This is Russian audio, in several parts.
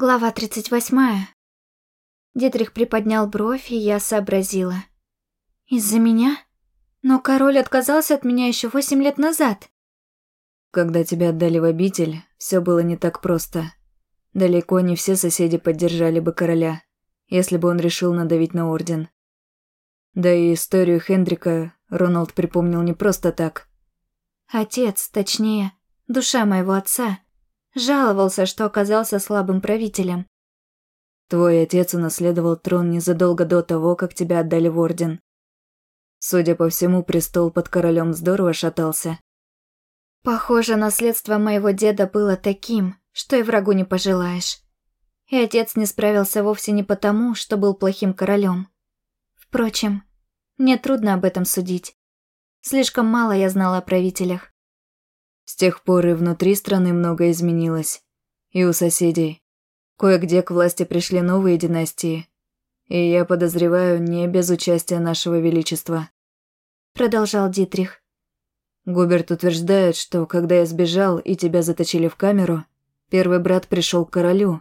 Глава 38. Дитрих приподнял бровь, и я сообразила. Из-за меня? Но король отказался от меня еще восемь лет назад. Когда тебя отдали в обитель, все было не так просто. Далеко не все соседи поддержали бы короля, если бы он решил надавить на орден. Да и историю Хендрика Роналд припомнил не просто так. Отец, точнее, душа моего отца, жаловался, что оказался слабым правителем. Твой отец унаследовал трон незадолго до того, как тебя отдали в орден. Судя по всему, престол под королем здорово шатался. Похоже, наследство моего деда было таким, что и врагу не пожелаешь. И отец не справился вовсе не потому, что был плохим королем. Впрочем, мне трудно об этом судить. Слишком мало я знала о правителях. С тех пор и внутри страны многое изменилось. И у соседей. Кое-где к власти пришли новые династии. И я подозреваю, не без участия нашего величества. Продолжал Дитрих. Губерт утверждает, что когда я сбежал и тебя заточили в камеру, первый брат пришел к королю.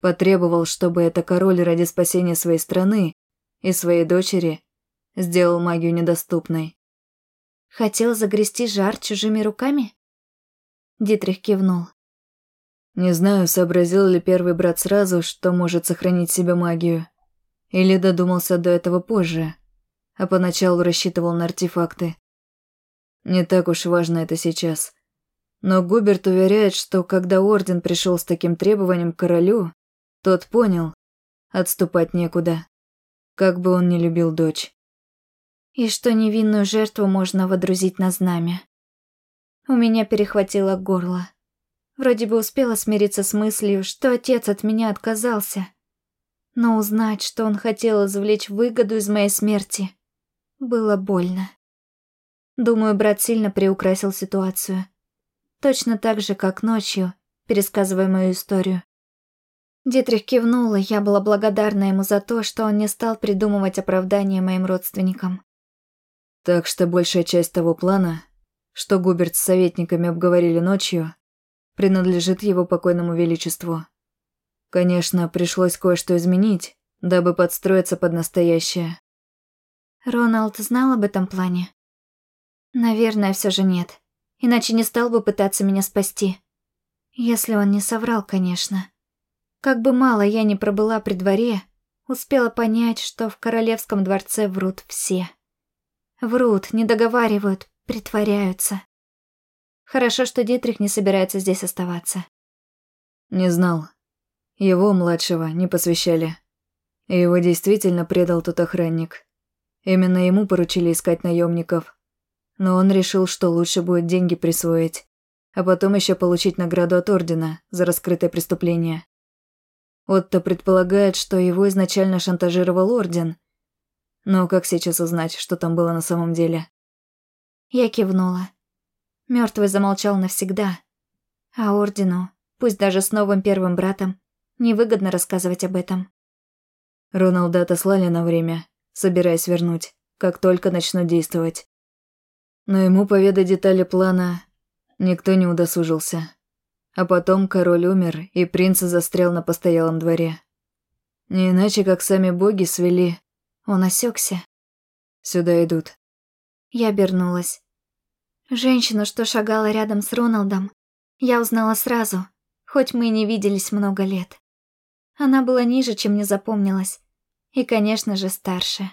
Потребовал, чтобы это король ради спасения своей страны и своей дочери сделал магию недоступной. Хотел загрести жар чужими руками? Дитрих кивнул. Не знаю, сообразил ли первый брат сразу, что может сохранить себе магию. Или додумался до этого позже, а поначалу рассчитывал на артефакты. Не так уж важно это сейчас. Но Губерт уверяет, что когда Орден пришел с таким требованием к королю, тот понял, отступать некуда. Как бы он ни любил дочь. И что невинную жертву можно водрузить на знамя. У меня перехватило горло. Вроде бы успела смириться с мыслью, что отец от меня отказался. Но узнать, что он хотел извлечь выгоду из моей смерти, было больно. Думаю, брат сильно приукрасил ситуацию. Точно так же, как ночью, пересказывая мою историю. Дитрих кивнул, и я была благодарна ему за то, что он не стал придумывать оправдания моим родственникам. Так что большая часть того плана что Губерт с советниками обговорили ночью, принадлежит его покойному величеству. Конечно, пришлось кое-что изменить, дабы подстроиться под настоящее. Роналд знал об этом плане? Наверное, все же нет. Иначе не стал бы пытаться меня спасти. Если он не соврал, конечно. Как бы мало я ни пробыла при дворе, успела понять, что в королевском дворце врут все. Врут, не договаривают, Притворяются. Хорошо, что Дитрих не собирается здесь оставаться. Не знал. Его, младшего, не посвящали. И его действительно предал тот охранник. Именно ему поручили искать наемников. Но он решил, что лучше будет деньги присвоить, а потом еще получить награду от Ордена за раскрытое преступление. Отто предполагает, что его изначально шантажировал Орден. Но как сейчас узнать, что там было на самом деле? Я кивнула. Мертвый замолчал навсегда. А Ордену, пусть даже с новым первым братом, невыгодно рассказывать об этом. Роналда отослали на время, собираясь вернуть, как только начнут действовать. Но ему поведать детали плана никто не удосужился. А потом король умер, и принц застрял на постоялом дворе. Не иначе, как сами боги свели. Он осекся. Сюда идут. Я обернулась. Женщину, что шагала рядом с Роналдом, я узнала сразу, хоть мы и не виделись много лет. Она была ниже, чем мне запомнилось, и, конечно же, старше.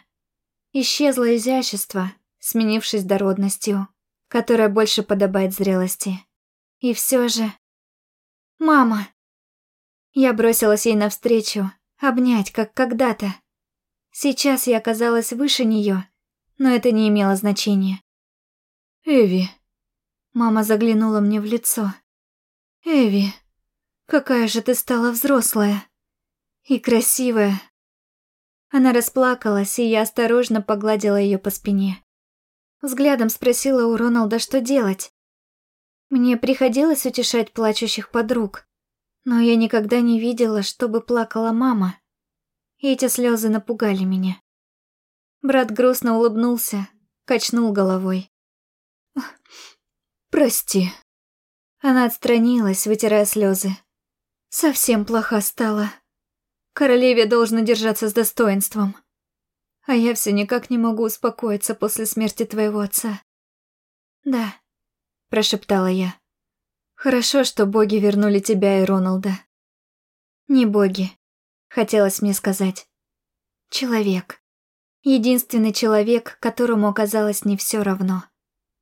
Исчезло изящество, сменившись дородностью, которая больше подобает зрелости. И все же... «Мама!» Я бросилась ей навстречу, обнять, как когда-то. Сейчас я оказалась выше нее, но это не имело значения. «Эви». Мама заглянула мне в лицо. «Эви, какая же ты стала взрослая. И красивая». Она расплакалась, и я осторожно погладила ее по спине. Взглядом спросила у Роналда, что делать. Мне приходилось утешать плачущих подруг, но я никогда не видела, чтобы плакала мама. Эти слезы напугали меня. Брат грустно улыбнулся, качнул головой. «Прости». Она отстранилась, вытирая слезы. Совсем плоха стала. Королеве должна держаться с достоинством. А я все никак не могу успокоиться после смерти твоего отца. Да, прошептала я. Хорошо, что боги вернули тебя и Роналда. Не боги, хотелось мне сказать. Человек. Единственный человек, которому оказалось не все равно.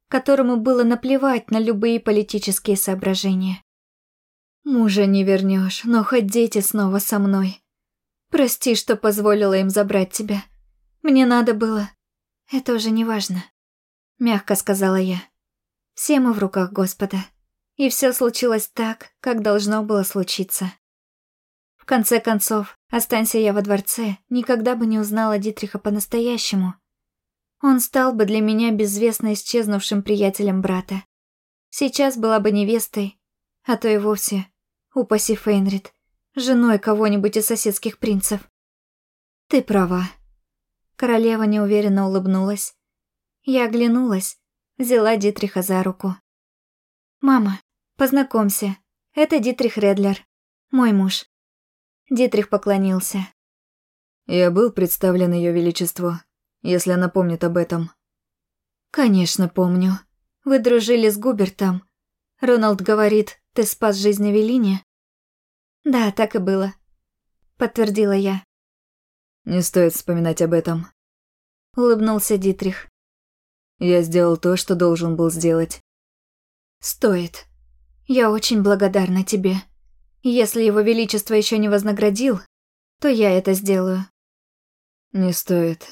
Которому было наплевать на любые политические соображения. Мужа не вернешь, но хоть дети снова со мной. Прости, что позволила им забрать тебя. Мне надо было. Это уже не важно. Мягко сказала я. Все мы в руках Господа. И все случилось так, как должно было случиться. В конце концов, останься я во дворце, никогда бы не узнала Дитриха по-настоящему. Он стал бы для меня безвестно исчезнувшим приятелем брата. Сейчас была бы невестой, а то и вовсе, упаси Фейнрид, женой кого-нибудь из соседских принцев. Ты права. Королева неуверенно улыбнулась. Я оглянулась, взяла Дитриха за руку. «Мама, познакомься, это Дитрих Редлер, мой муж». Дитрих поклонился. «Я был представлен Ее Величеству, если она помнит об этом». «Конечно, помню. Вы дружили с Губертом. Роналд говорит, ты спас жизнь Эвелине?» «Да, так и было», — подтвердила я. Не стоит вспоминать об этом. Улыбнулся Дитрих. Я сделал то, что должен был сделать. Стоит. Я очень благодарна тебе. Если его величество еще не вознаградил, то я это сделаю. Не стоит.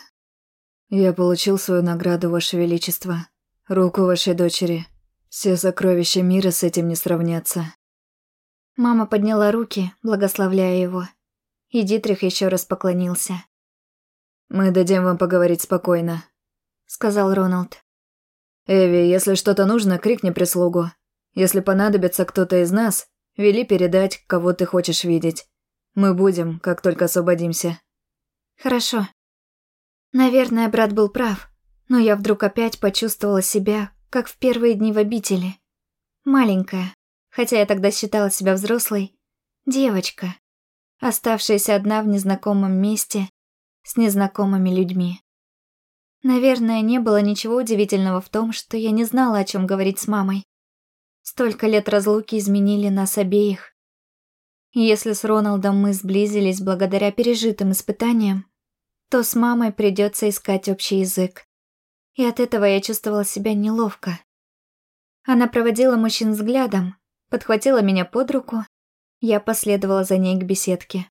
Я получил свою награду, ваше величество. Руку вашей дочери. Все сокровища мира с этим не сравнятся. Мама подняла руки, благословляя его. И Дитрих еще раз поклонился. «Мы дадим вам поговорить спокойно», — сказал Роналд. «Эви, если что-то нужно, крикни прислугу. Если понадобится кто-то из нас, вели передать, кого ты хочешь видеть. Мы будем, как только освободимся». «Хорошо». Наверное, брат был прав, но я вдруг опять почувствовала себя, как в первые дни в обители. Маленькая, хотя я тогда считала себя взрослой, девочка, оставшаяся одна в незнакомом месте с незнакомыми людьми. Наверное, не было ничего удивительного в том, что я не знала, о чем говорить с мамой. Столько лет разлуки изменили нас обеих. если с Роналдом мы сблизились благодаря пережитым испытаниям, то с мамой придется искать общий язык. И от этого я чувствовала себя неловко. Она проводила мужчин взглядом, подхватила меня под руку я последовала за ней к беседке.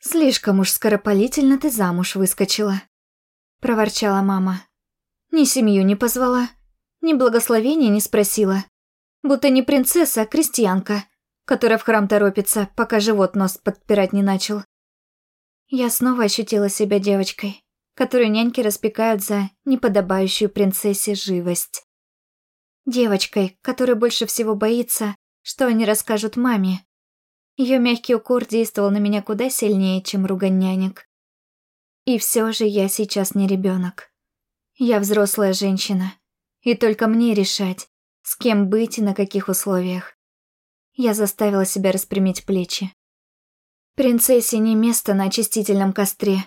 «Слишком уж скоропалительно ты замуж выскочила», — проворчала мама. «Ни семью не позвала, ни благословения не спросила. Будто не принцесса, а крестьянка, которая в храм торопится, пока живот нос подпирать не начал». Я снова ощутила себя девочкой, которую няньки распекают за неподобающую принцессе живость. Девочкой, которая больше всего боится, что они расскажут маме, ее мягкий укор действовал на меня куда сильнее, чем ругань нянек. И все же я сейчас не ребенок. Я взрослая женщина, и только мне решать, с кем быть и на каких условиях. Я заставила себя распрямить плечи. Принцессе не место на очистительном костре,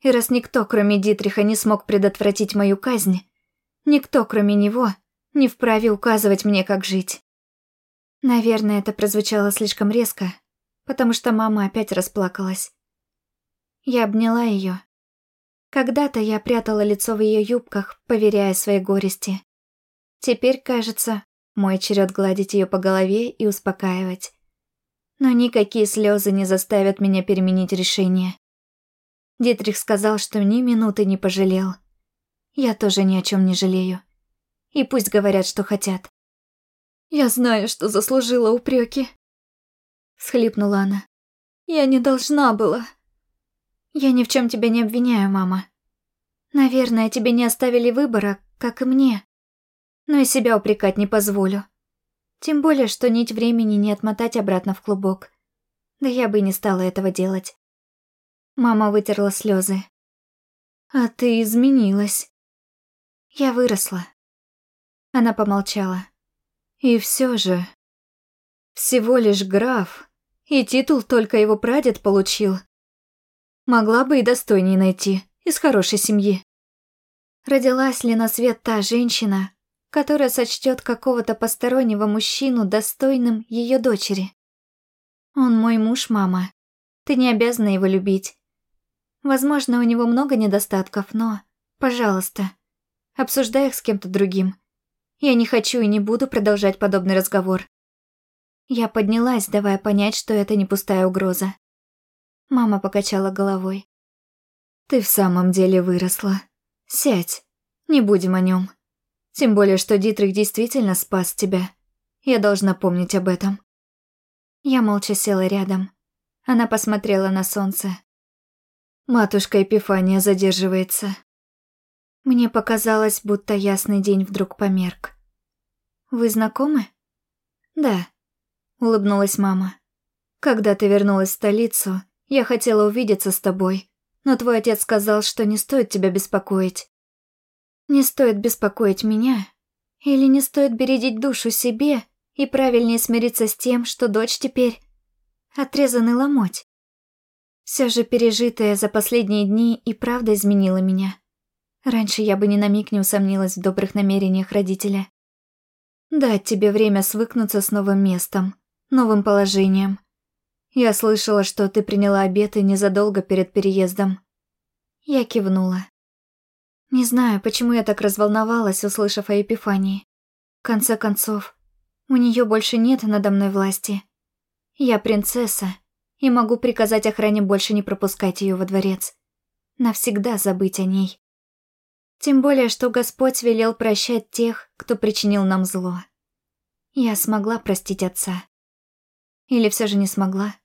и раз никто, кроме Дитриха, не смог предотвратить мою казнь, никто, кроме него, не вправе указывать мне, как жить. Наверное, это прозвучало слишком резко, потому что мама опять расплакалась. Я обняла ее. Когда-то я прятала лицо в ее юбках, поверяя своей горести. Теперь, кажется, мой черед гладить ее по голове и успокаивать. Но никакие слезы не заставят меня переменить решение. Дитрих сказал, что ни минуты не пожалел. Я тоже ни о чем не жалею. И пусть говорят, что хотят. Я знаю, что заслужила упреки всхлипнула она. «Я не должна была». «Я ни в чем тебя не обвиняю, мама. Наверное, тебе не оставили выбора, как и мне. Но и себя упрекать не позволю. Тем более, что нить времени не отмотать обратно в клубок. Да я бы и не стала этого делать». Мама вытерла слезы. «А ты изменилась». «Я выросла». Она помолчала. «И все же...» «Всего лишь граф, И титул только его прадед получил. Могла бы и достойней найти, из хорошей семьи. Родилась ли на свет та женщина, которая сочтет какого-то постороннего мужчину достойным ее дочери? Он мой муж, мама. Ты не обязана его любить. Возможно, у него много недостатков, но, пожалуйста, обсуждай их с кем-то другим. Я не хочу и не буду продолжать подобный разговор. Я поднялась, давая понять, что это не пустая угроза. Мама покачала головой. «Ты в самом деле выросла. Сядь, не будем о нем. Тем более, что Дитрих действительно спас тебя. Я должна помнить об этом». Я молча села рядом. Она посмотрела на солнце. Матушка Эпифания задерживается. Мне показалось, будто ясный день вдруг померк. «Вы знакомы?» «Да», — улыбнулась мама. «Когда ты вернулась в столицу, я хотела увидеться с тобой, но твой отец сказал, что не стоит тебя беспокоить. Не стоит беспокоить меня? Или не стоит бередить душу себе и правильнее смириться с тем, что дочь теперь отрезанный ломоть? Все же пережитое за последние дни и правда изменило меня. Раньше я бы ни на миг не усомнилась в добрых намерениях родителя. Дать тебе время свыкнуться с новым местом, новым положением. Я слышала, что ты приняла обеты незадолго перед переездом. Я кивнула. Не знаю, почему я так разволновалась, услышав о Епифании. В конце концов, у нее больше нет надо мной власти. Я принцесса и могу приказать охране больше не пропускать ее во дворец. Навсегда забыть о ней. Тем более, что Господь велел прощать тех, кто причинил нам зло. Я смогла простить отца. Или все же не смогла?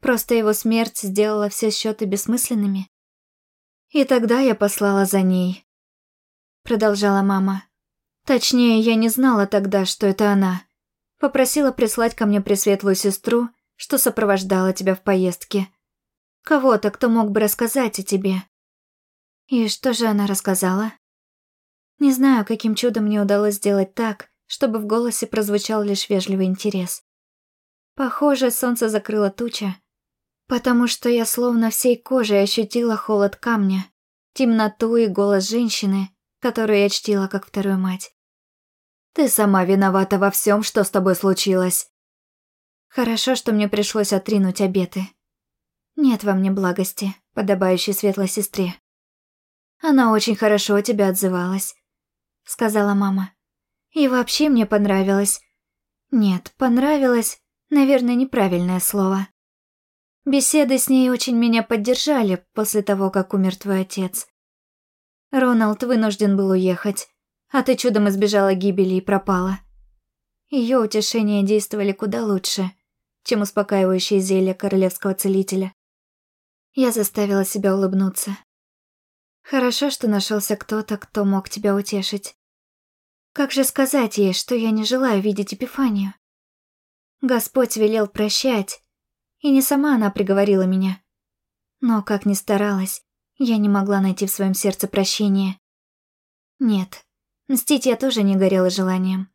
Просто его смерть сделала все счеты бессмысленными? И тогда я послала за ней. Продолжала мама. Точнее, я не знала тогда, что это она. Попросила прислать ко мне пресветлую сестру, что сопровождала тебя в поездке. Кого-то, кто мог бы рассказать о тебе. И что же она рассказала? Не знаю, каким чудом мне удалось сделать так, чтобы в голосе прозвучал лишь вежливый интерес. Похоже, солнце закрыло туча, потому что я словно всей кожей ощутила холод камня, темноту и голос женщины, которую я чтила как вторую мать. «Ты сама виновата во всем, что с тобой случилось». Хорошо, что мне пришлось отринуть обеты. Нет во мне благости, подобающей светлой сестре. Она очень хорошо о тебе отзывалась», — сказала мама. «И вообще мне понравилось». Нет, понравилось, наверное, неправильное слово. Беседы с ней очень меня поддержали после того, как умер твой отец. Роналд вынужден был уехать, а ты чудом избежала гибели и пропала. Ее утешения действовали куда лучше, чем успокаивающие зелья королевского целителя. Я заставила себя улыбнуться. Хорошо, что нашелся кто-то, кто мог тебя утешить. Как же сказать ей, что я не желаю видеть Эпифанию? Господь велел прощать, и не сама она приговорила меня. Но, как ни старалась, я не могла найти в своем сердце прощения. Нет, мстить я тоже не горела желанием.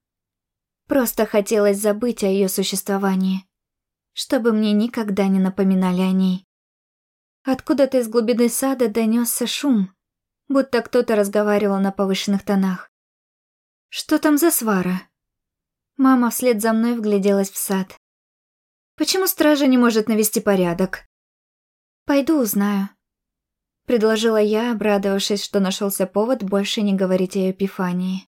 Просто хотелось забыть о ее существовании, чтобы мне никогда не напоминали о ней. Откуда-то из глубины сада донесся шум, будто кто-то разговаривал на повышенных тонах. «Что там за свара?» Мама вслед за мной вгляделась в сад. «Почему стража не может навести порядок?» «Пойду узнаю», — предложила я, обрадовавшись, что нашелся повод больше не говорить о Эпифании.